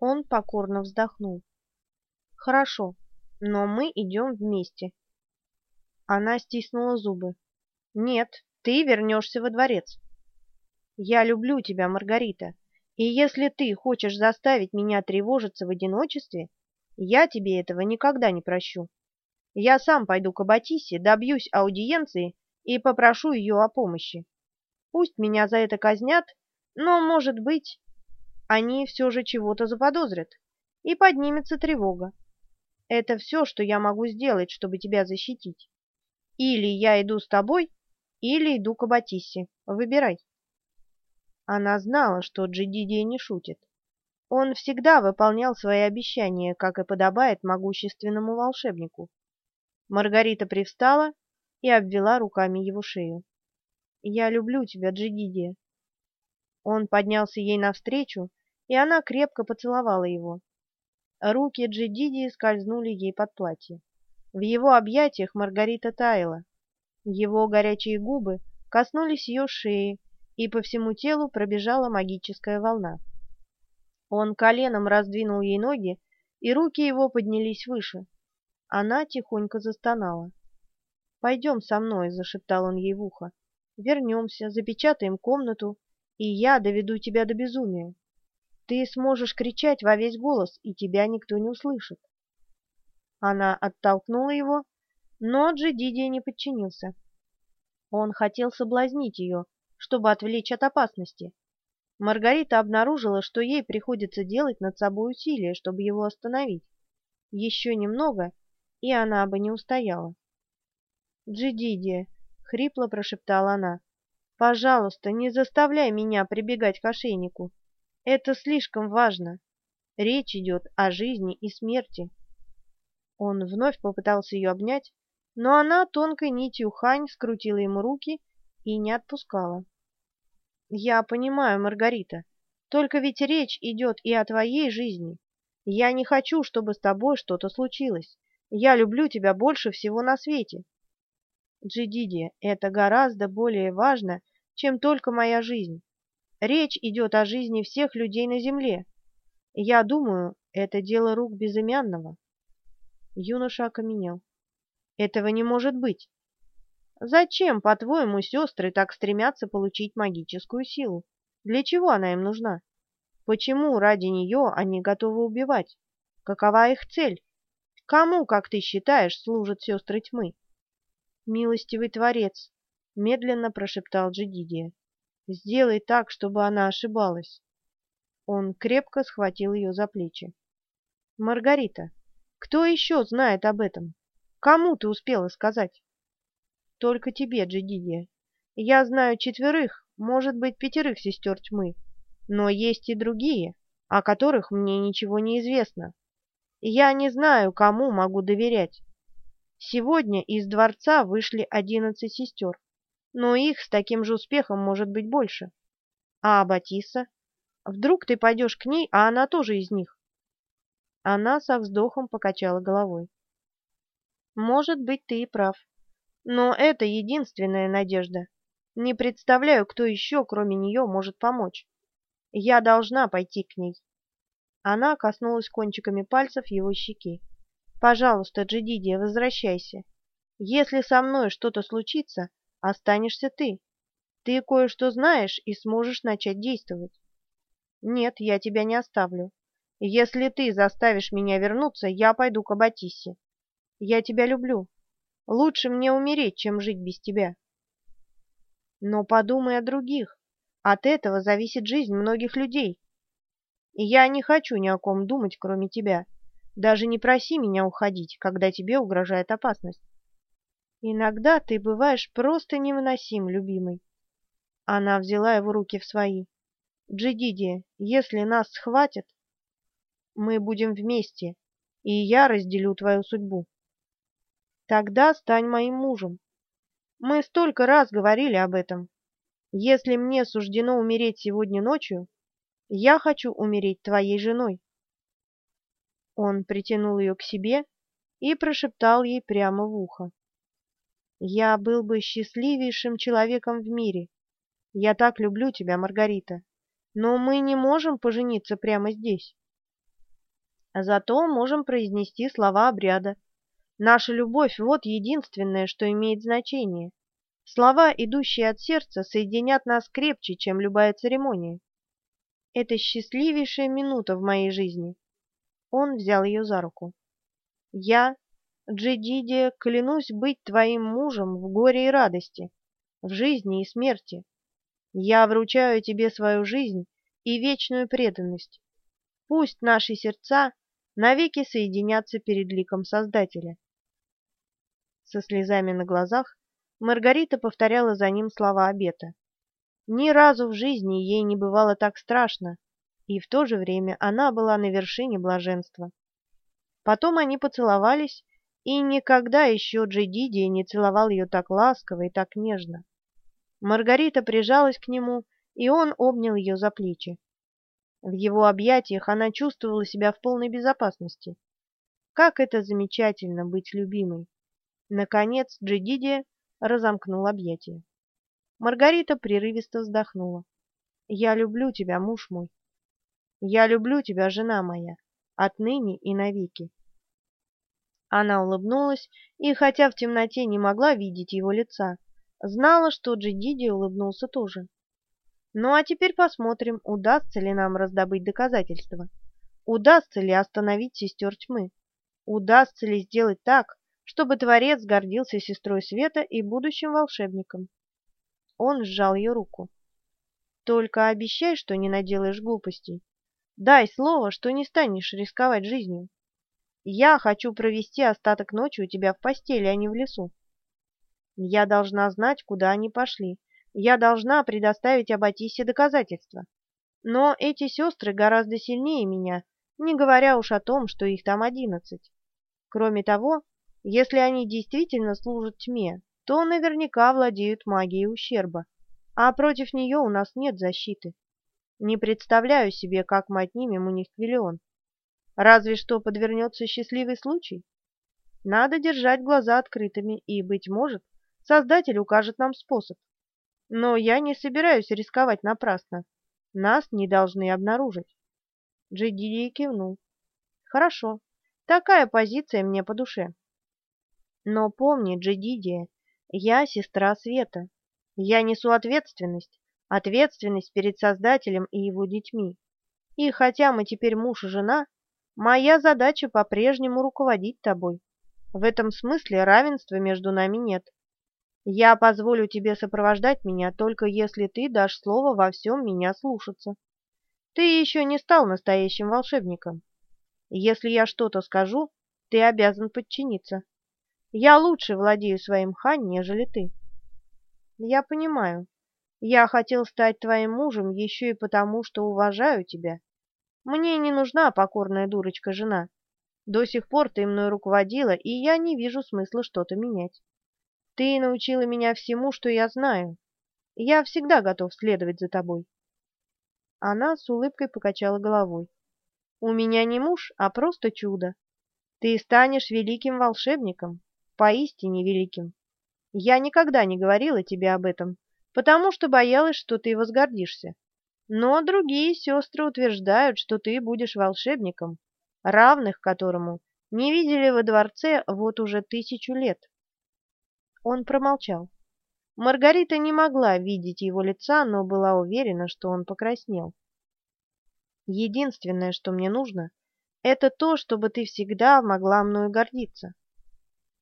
Он покорно вздохнул. «Хорошо, но мы идем вместе». Она стиснула зубы. «Нет, ты вернешься во дворец». «Я люблю тебя, Маргарита, и если ты хочешь заставить меня тревожиться в одиночестве, я тебе этого никогда не прощу. Я сам пойду к Аббатисе, добьюсь аудиенции и попрошу ее о помощи. Пусть меня за это казнят, но, может быть, они все же чего-то заподозрят, и поднимется тревога. Это все, что я могу сделать, чтобы тебя защитить. Или я иду с тобой, или иду к Аббатисе. Выбирай. Она знала, что Джидидия не шутит. Он всегда выполнял свои обещания, как и подобает могущественному волшебнику. Маргарита привстала и обвела руками его шею. «Я люблю тебя, Джидидия». Он поднялся ей навстречу, и она крепко поцеловала его. Руки Джидидии скользнули ей под платье. В его объятиях Маргарита таяла. Его горячие губы коснулись ее шеи, и по всему телу пробежала магическая волна. Он коленом раздвинул ей ноги, и руки его поднялись выше. Она тихонько застонала. «Пойдем со мной», — зашептал он ей в ухо. «Вернемся, запечатаем комнату, и я доведу тебя до безумия. Ты сможешь кричать во весь голос, и тебя никто не услышит». Она оттолкнула его, но Джедидия не подчинился. Он хотел соблазнить ее, чтобы отвлечь от опасности. Маргарита обнаружила, что ей приходится делать над собой усилия, чтобы его остановить. Еще немного, и она бы не устояла. «Джидидия», — хрипло прошептала она, — «пожалуйста, не заставляй меня прибегать к ошейнику. Это слишком важно. Речь идет о жизни и смерти». Он вновь попытался ее обнять, но она тонкой нитью хань скрутила ему руки и не отпускала. «Я понимаю, Маргарита, только ведь речь идет и о твоей жизни. Я не хочу, чтобы с тобой что-то случилось. Я люблю тебя больше всего на свете. Джидиди, это гораздо более важно, чем только моя жизнь. Речь идет о жизни всех людей на земле. Я думаю, это дело рук безымянного. Юноша окаменел. Этого не может быть. Зачем, по-твоему, сестры так стремятся получить магическую силу? Для чего она им нужна? Почему ради нее они готовы убивать? Какова их цель? Кому, как ты считаешь, служат сестры тьмы? Милостивый Творец, медленно прошептал Джедидия. Сделай так, чтобы она ошибалась. Он крепко схватил ее за плечи. Маргарита, кто еще знает об этом? Кому ты успела сказать? Только тебе, Джедидия. Я знаю четверых, может быть, пятерых сестер тьмы, но есть и другие, о которых мне ничего не известно. Я не знаю, кому могу доверять. Сегодня из дворца вышли одиннадцать сестер, но их с таким же успехом может быть больше. А Батиса? Вдруг ты пойдешь к ней, а она тоже из них? Она со вздохом покачала головой. Может быть, ты и прав. Но это единственная надежда. Не представляю, кто еще, кроме нее, может помочь. Я должна пойти к ней. Она коснулась кончиками пальцев его щеки. «Пожалуйста, Джедидия, возвращайся. Если со мной что-то случится, останешься ты. Ты кое-что знаешь и сможешь начать действовать». «Нет, я тебя не оставлю. Если ты заставишь меня вернуться, я пойду к Аббатисе. Я тебя люблю. Лучше мне умереть, чем жить без тебя». «Но подумай о других. От этого зависит жизнь многих людей. Я не хочу ни о ком думать, кроме тебя. Даже не проси меня уходить, когда тебе угрожает опасность. Иногда ты бываешь просто невыносим, любимый. Она взяла его руки в свои. Джидиди, если нас схватят, мы будем вместе, и я разделю твою судьбу. Тогда стань моим мужем. Мы столько раз говорили об этом. Если мне суждено умереть сегодня ночью, я хочу умереть твоей женой. Он притянул ее к себе и прошептал ей прямо в ухо. Я был бы счастливейшим человеком в мире. Я так люблю тебя, Маргарита. Но мы не можем пожениться прямо здесь. Зато можем произнести слова обряда. Наша любовь — вот единственное, что имеет значение. Слова, идущие от сердца, соединят нас крепче, чем любая церемония. Это счастливейшая минута в моей жизни. Он взял ее за руку. Я, Джедидия, клянусь быть твоим мужем в горе и радости, в жизни и смерти. Я вручаю тебе свою жизнь и вечную преданность. Пусть наши сердца навеки соединятся перед ликом Создателя. Со слезами на глазах Маргарита повторяла за ним слова обета. Ни разу в жизни ей не бывало так страшно, и в то же время она была на вершине блаженства. Потом они поцеловались, и никогда еще Джедиди не целовал ее так ласково и так нежно. Маргарита прижалась к нему, и он обнял ее за плечи. В его объятиях она чувствовала себя в полной безопасности. Как это замечательно быть любимой! Наконец Джедиди разомкнул объятия. Маргарита прерывисто вздохнула. «Я люблю тебя, муж мой. Я люблю тебя, жена моя, отныне и навеки». Она улыбнулась, и, хотя в темноте не могла видеть его лица, знала, что Джидиди улыбнулся тоже. Ну а теперь посмотрим, удастся ли нам раздобыть доказательства. Удастся ли остановить сестер тьмы? Удастся ли сделать так, чтобы Творец гордился сестрой Света и будущим волшебником? Он сжал ее руку. «Только обещай, что не наделаешь глупостей. Дай слово, что не станешь рисковать жизнью. Я хочу провести остаток ночи у тебя в постели, а не в лесу. Я должна знать, куда они пошли. Я должна предоставить Аббатисе доказательства. Но эти сестры гораздо сильнее меня, не говоря уж о том, что их там одиннадцать. Кроме того, если они действительно служат тьме, то наверняка владеют магией ущерба, а против нее у нас нет защиты. Не представляю себе, как мы отнимем у них Квиллион. Разве что подвернется счастливый случай. Надо держать глаза открытыми, и, быть может, Создатель укажет нам способ. Но я не собираюсь рисковать напрасно. Нас не должны обнаружить. Джидидий кивнул. Хорошо, такая позиция мне по душе. Но помни, Джидидия, я сестра Света. Я несу ответственность, ответственность перед Создателем и его детьми. И хотя мы теперь муж и жена, Моя задача по-прежнему руководить тобой. В этом смысле равенства между нами нет. Я позволю тебе сопровождать меня, только если ты дашь слово во всем меня слушаться. Ты еще не стал настоящим волшебником. Если я что-то скажу, ты обязан подчиниться. Я лучше владею своим хан, нежели ты. Я понимаю. Я хотел стать твоим мужем еще и потому, что уважаю тебя мне не нужна покорная дурочка-жена. До сих пор ты мной руководила, и я не вижу смысла что-то менять. Ты научила меня всему, что я знаю. Я всегда готов следовать за тобой. Она с улыбкой покачала головой. У меня не муж, а просто чудо. Ты станешь великим волшебником, поистине великим. Я никогда не говорила тебе об этом, потому что боялась, что ты возгордишься. Но другие сестры утверждают, что ты будешь волшебником, равных которому не видели во дворце вот уже тысячу лет. Он промолчал. Маргарита не могла видеть его лица, но была уверена, что он покраснел. Единственное, что мне нужно, это то, чтобы ты всегда могла мною гордиться.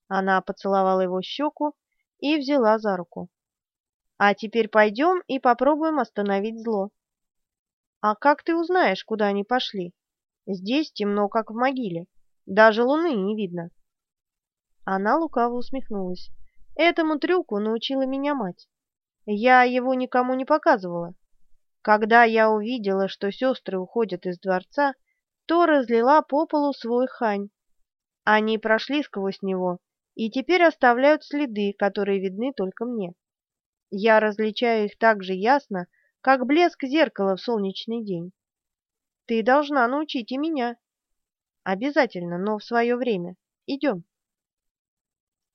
Она поцеловала его щеку и взяла за руку. А теперь пойдем и попробуем остановить зло. «А как ты узнаешь, куда они пошли? Здесь темно, как в могиле. Даже луны не видно». Она лукаво усмехнулась. «Этому трюку научила меня мать. Я его никому не показывала. Когда я увидела, что сестры уходят из дворца, то разлила по полу свой хань. Они прошли сквозь него и теперь оставляют следы, которые видны только мне. Я различаю их так же ясно, как блеск зеркала в солнечный день. Ты должна научить и меня. Обязательно, но в свое время. Идем.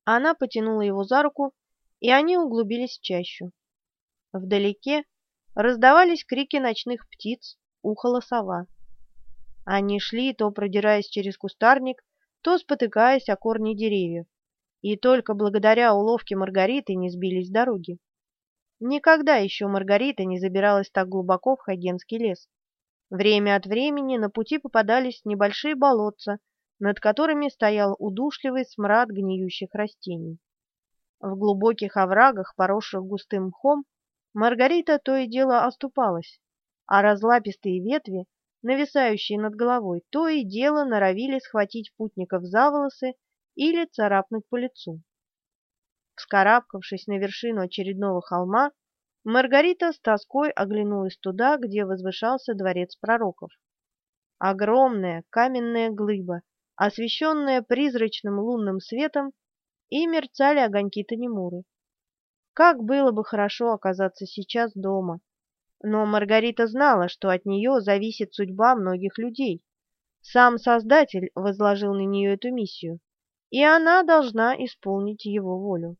Она потянула его за руку, и они углубились в чащу. Вдалеке раздавались крики ночных птиц, ухала сова. Они шли, то продираясь через кустарник, то спотыкаясь о корни деревьев, и только благодаря уловке Маргариты не сбились с дороги. Никогда еще Маргарита не забиралась так глубоко в Хагенский лес. Время от времени на пути попадались небольшие болотца, над которыми стоял удушливый смрад гниющих растений. В глубоких оврагах, поросших густым мхом, Маргарита то и дело оступалась, а разлапистые ветви, нависающие над головой, то и дело норовили схватить путников за волосы или царапнуть по лицу. Вскарабкавшись на вершину очередного холма, Маргарита с тоской оглянулась туда, где возвышался дворец пророков. Огромная каменная глыба, освещенная призрачным лунным светом, и мерцали огоньки Танемуры. Как было бы хорошо оказаться сейчас дома. Но Маргарита знала, что от нее зависит судьба многих людей. Сам Создатель возложил на нее эту миссию, и она должна исполнить его волю.